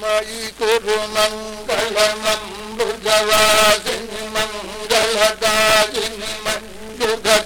मयि कुरु मङ्गलमम्बुजवासिनि मङ्गलदायिनि मञ्जुगते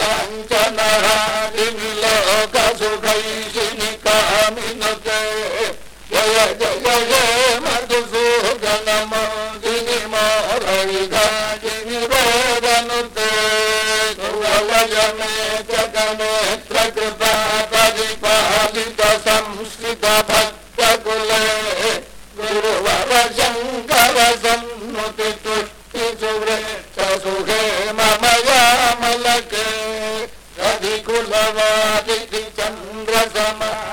कुवलयमे जगनेत्र कृपा परिपालित संस्कृत भक्तकुले गुरुवर शङ्कर सन्नुति तुष्टि सुवृत्त सुखे मम यामलके रविकुलवादिति चन्द्र समाकर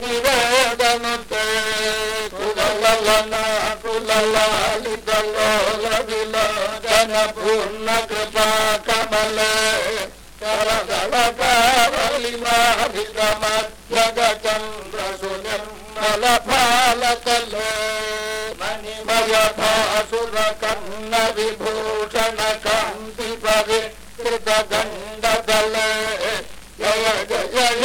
निवेदनुते। कुललना कुललालितलोल विलोचन, पूर्ण कृपा कमले। करदलकावलिमाभिगमध्यगचन्द्र सुनिर्मलफालतले मणिमयभासुरकर्ण विभूषण कान्ति परिकृत गण्डदले जय जय जय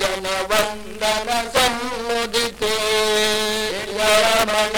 జన వందన సమ్ముదితే రమణ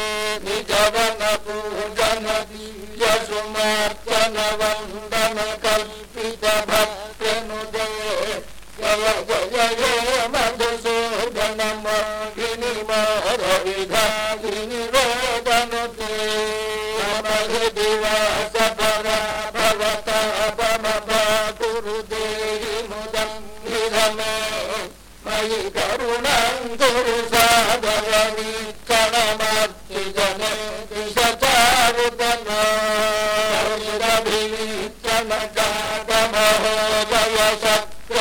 ಕಲ್ಪಿತ ಭಕ್ತನುದೇ ಜಯ ಜಯ ಜಯ ಮಧುಸೂದನ ಮೋಹಿನಿ ಮೋರ ವಿಧಾಯಿನಿ ವೇದನುತೆ ಮಧು ದಿವಸ ಪರ ಭವತ ಪಮ ಗುರುದೇಹಿ ಮುದಂ ನಿಧಮೇ ಮಯಿ ಕರುಣಂ ಗುರು ಸಾಧವ ನಿಕ್ಕಣ ಮರ್ತಿ ಜನತೆ